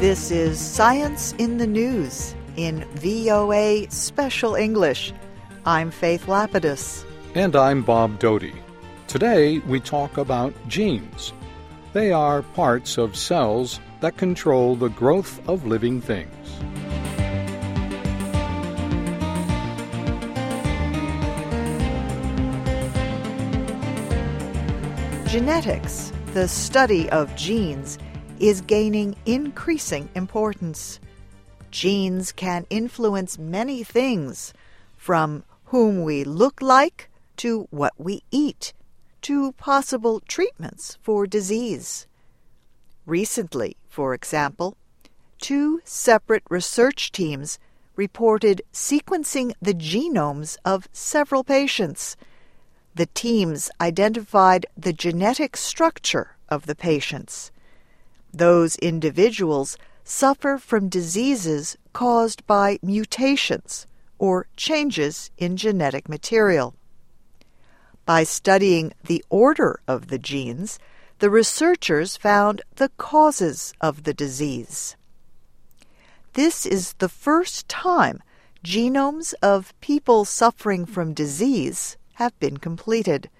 This is Science in the News in VOA Special English. I'm Faith Lapidus. And I'm Bob Doty. Today we talk about genes. They are parts of cells that control the growth of living things. Genetics, the study of genes, is gaining increasing importance. Genes can influence many things, from whom we look like to what we eat, to possible treatments for disease. Recently, for example, two separate research teams reported sequencing the genomes of several patients the teams identified the genetic structure of the patients. Those individuals suffer from diseases caused by mutations or changes in genetic material. By studying the order of the genes, the researchers found the causes of the disease. This is the first time genomes of people suffering from disease have been completed.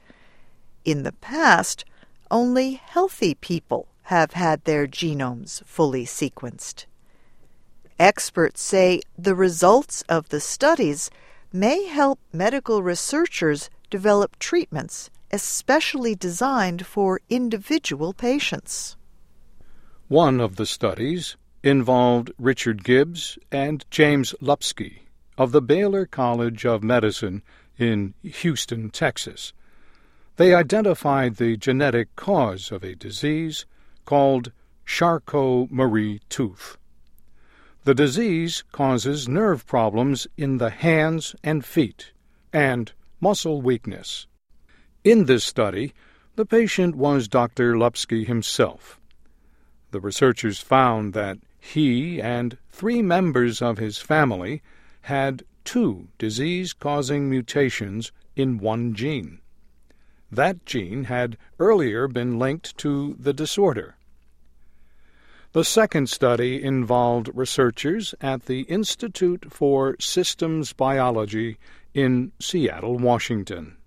In the past, only healthy people have had their genomes fully sequenced. Experts say the results of the studies may help medical researchers develop treatments especially designed for individual patients. One of the studies involved Richard Gibbs and James Lupski of the Baylor College of Medicine in Houston, Texas. They identified the genetic cause of a disease called Charcot-Marie tooth. The disease causes nerve problems in the hands and feet and muscle weakness. In this study, the patient was Dr. Lupski himself. The researchers found that he and three members of his family had two disease causing mutations in one gene. That gene had earlier been linked to the disorder. The second study involved researchers at the Institute for Systems Biology in Seattle, Washington.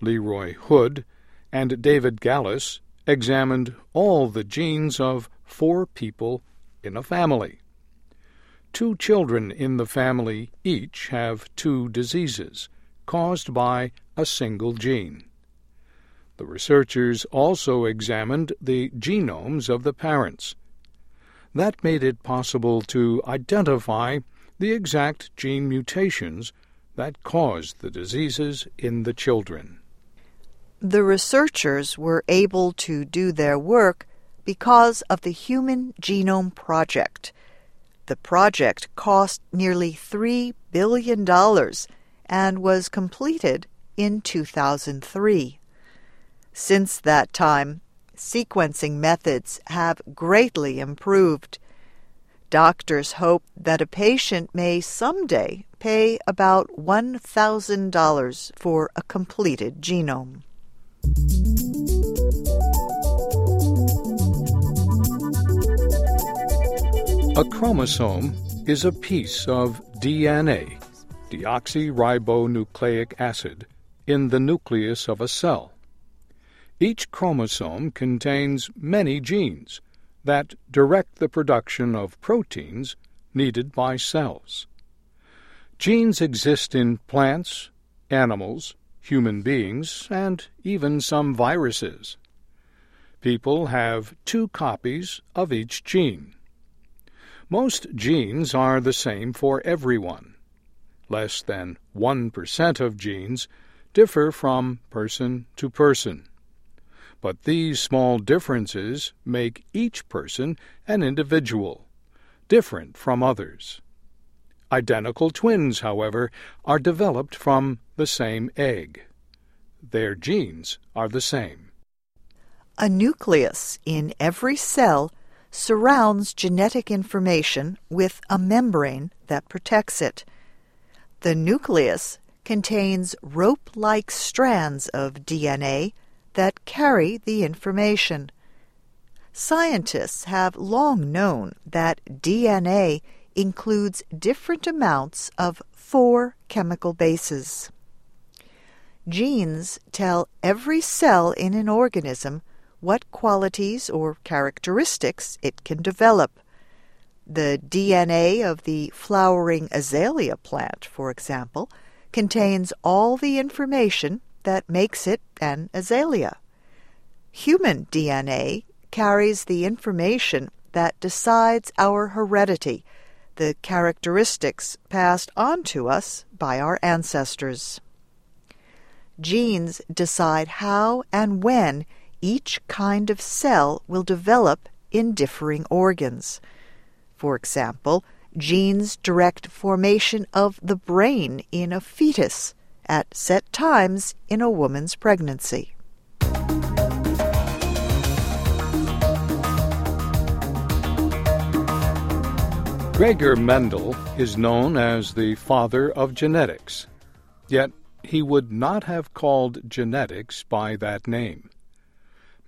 Leroy Hood and David Galas examined all the genes of four people in a family. Two children in the family each have two diseases caused by a single gene. The researchers also examined the genomes of the parents. That made it possible to identify the exact gene mutations that caused the diseases in the children. The researchers were able to do their work because of the Human Genome Project the project cost nearly $3 billion and was completed in 2003. Since that time, sequencing methods have greatly improved. Doctors hope that a patient may someday pay about $1,000 for a completed genome. A chromosome is a piece of DNA, deoxyribonucleic acid, in the nucleus of a cell. Each chromosome contains many genes that direct the production of proteins needed by cells. Genes exist in plants, animals, human beings, and even some viruses. People have two copies of each gene. Most genes are the same for everyone. Less than 1% of genes differ from person to person. But these small differences make each person an individual, different from others. Identical twins, however, are developed from the same egg. Their genes are the same. A nucleus in every cell surrounds genetic information with a membrane that protects it. The nucleus contains rope like strands of DNA that carry the information. Scientists have long known that DNA includes different amounts of four chemical bases. Genes tell every cell in an organism what qualities or characteristics it can develop. The DNA of the flowering azalea plant, for example, contains all the information that makes it an azalea. Human DNA carries the information that decides our heredity, the characteristics passed on to us by our ancestors. Genes decide how and when each kind of cell will develop in differing organs. For example, genes direct formation of the brain in a fetus at set times in a woman's pregnancy. Gregor Mendel is known as the father of genetics, yet he would not have called genetics by that name.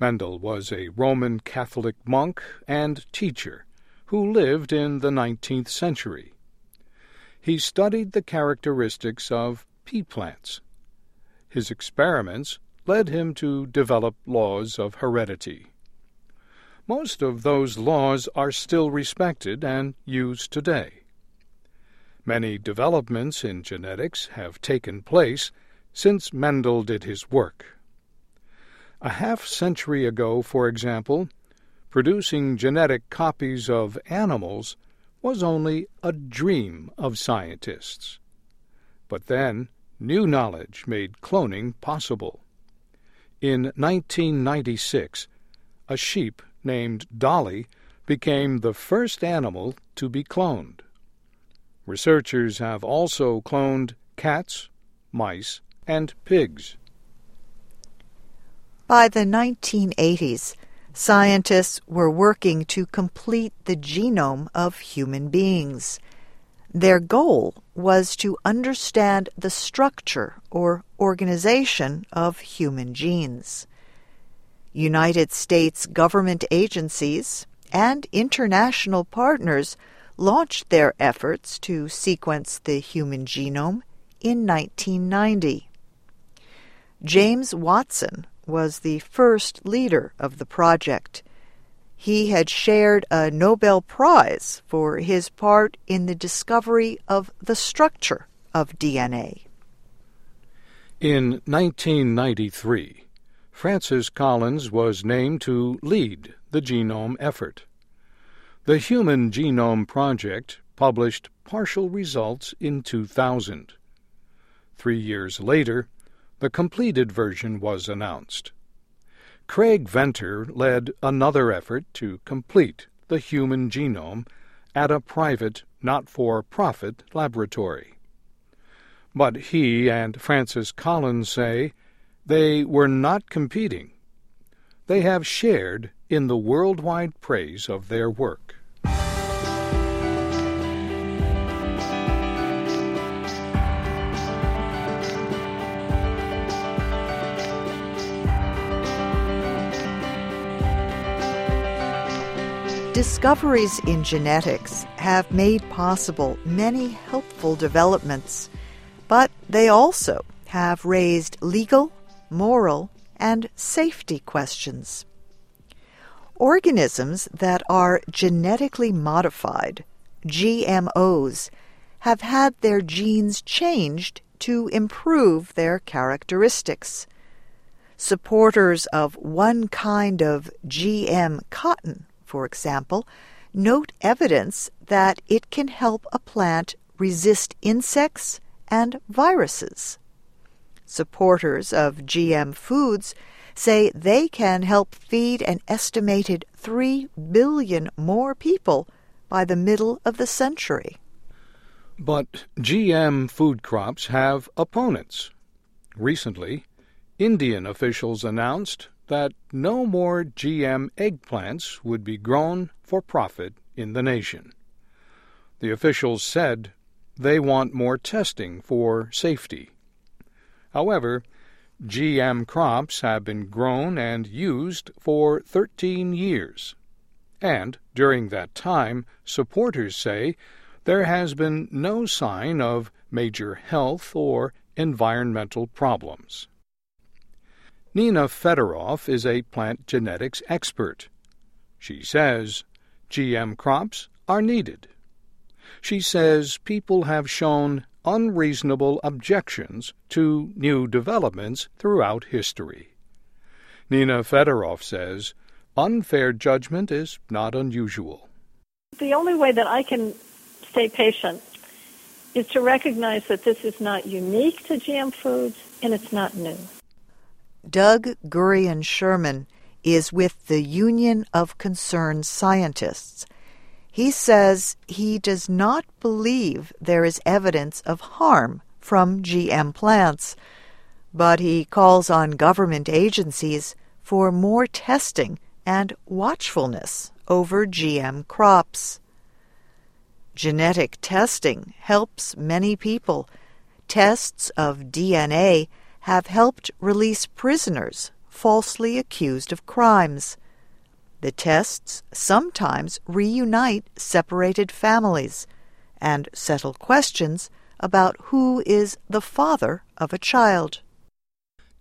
Mendel was a Roman Catholic monk and teacher who lived in the nineteenth century. He studied the characteristics of pea plants. His experiments led him to develop laws of heredity. Most of those laws are still respected and used today. Many developments in genetics have taken place since Mendel did his work. A half century ago, for example, producing genetic copies of animals was only a dream of scientists. But then, new knowledge made cloning possible. In 1996, a sheep named Dolly became the first animal to be cloned. Researchers have also cloned cats, mice, and pigs. By the 1980s, scientists were working to complete the genome of human beings. Their goal was to understand the structure or organization of human genes. United States government agencies and international partners launched their efforts to sequence the human genome in 1990. James Watson was the first leader of the project. He had shared a Nobel Prize for his part in the discovery of the structure of DNA. In 1993, Francis Collins was named to lead the genome effort. The Human Genome Project published partial results in 2000. Three years later, the completed version was announced. Craig Venter led another effort to complete the human genome at a private, not for profit laboratory. But he and Francis Collins say they were not competing. They have shared in the worldwide praise of their work. Discoveries in genetics have made possible many helpful developments, but they also have raised legal moral, and safety questions. Organisms that are genetically modified, GMOs, have had their genes changed to improve their characteristics. Supporters of one kind of GM cotton, for example, note evidence that it can help a plant resist insects and viruses supporters of GM foods say they can help feed an estimated 3 billion more people by the middle of the century. But GM food crops have opponents. Recently, Indian officials announced that no more GM eggplants would be grown for profit in the nation. The officials said they want more testing for safety. However, GM crops have been grown and used for 13 years. And during that time, supporters say there has been no sign of major health or environmental problems. Nina Fedoroff is a plant genetics expert. She says GM crops are needed. She says people have shown unreasonable objections to new developments throughout history. Nina Fedoroff says unfair judgment is not unusual. The only way that I can stay patient is to recognize that this is not unique to GM foods and it's not new. Doug Gurian Sherman is with the Union of Concerned Scientists. He says he does not believe there is evidence of harm from GM plants, but he calls on government agencies for more testing and watchfulness over GM crops. Genetic testing helps many people. Tests of DNA have helped release prisoners falsely accused of crimes. The tests sometimes reunite separated families and settle questions about who is the father of a child.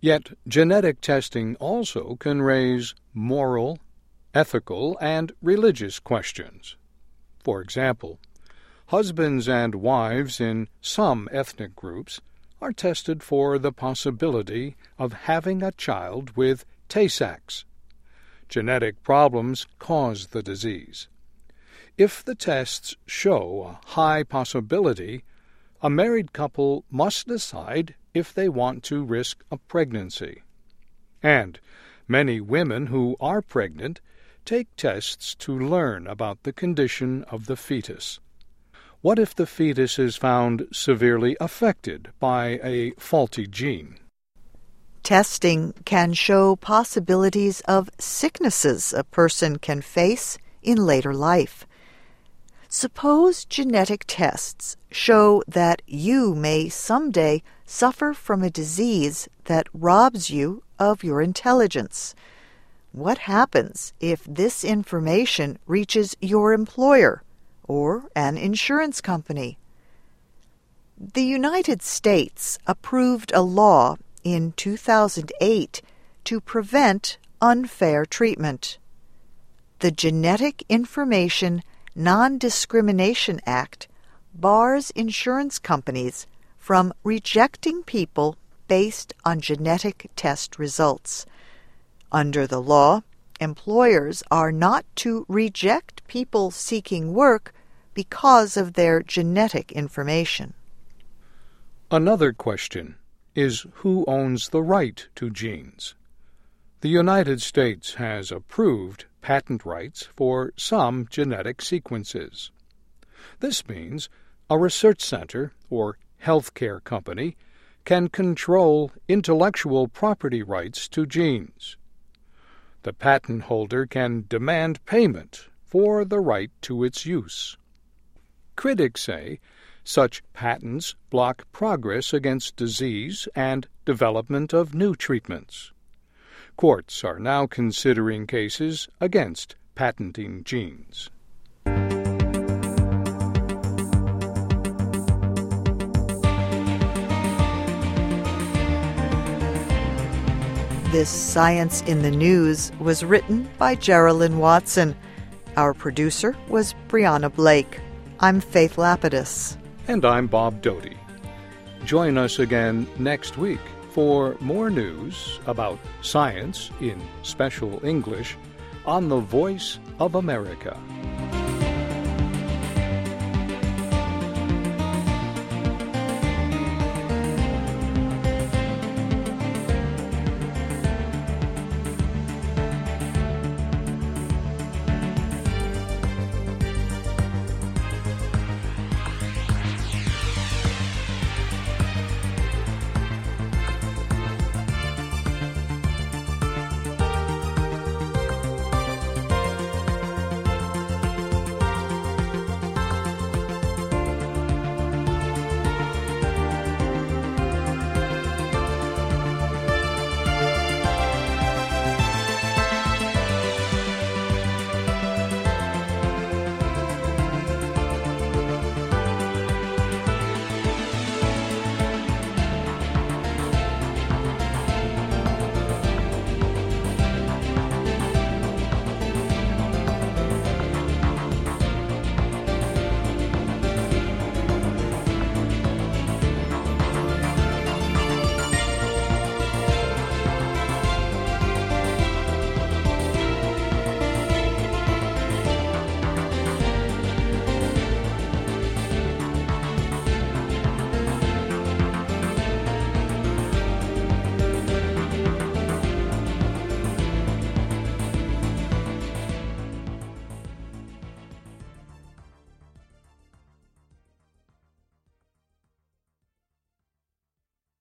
Yet genetic testing also can raise moral, ethical, and religious questions. For example, husbands and wives in some ethnic groups are tested for the possibility of having a child with Tay Sachs. Genetic problems cause the disease. If the tests show a high possibility, a married couple must decide if they want to risk a pregnancy. And many women who are pregnant take tests to learn about the condition of the fetus. What if the fetus is found severely affected by a faulty gene? Testing can show possibilities of sicknesses a person can face in later life. Suppose genetic tests show that you may someday suffer from a disease that robs you of your intelligence. What happens if this information reaches your employer or an insurance company. The United States approved a law in 2008 to prevent unfair treatment. The Genetic Information Non Discrimination Act bars insurance companies from rejecting people based on genetic test results. Under the law, employers are not to reject people seeking work because of their genetic information. Another question is who owns the right to genes? The United States has approved patent rights for some genetic sequences. This means a research center or healthcare company can control intellectual property rights to genes. The patent holder can demand payment for the right to its use. Critics say such patents block progress against disease and development of new treatments. Courts are now considering cases against patenting genes. This Science in the News was written by Jerilyn Watson. Our producer was Brianna Blake. I'm Faith Lapidus. And I'm Bob Doty. Join us again next week for more news about science in special English on the Voice of America.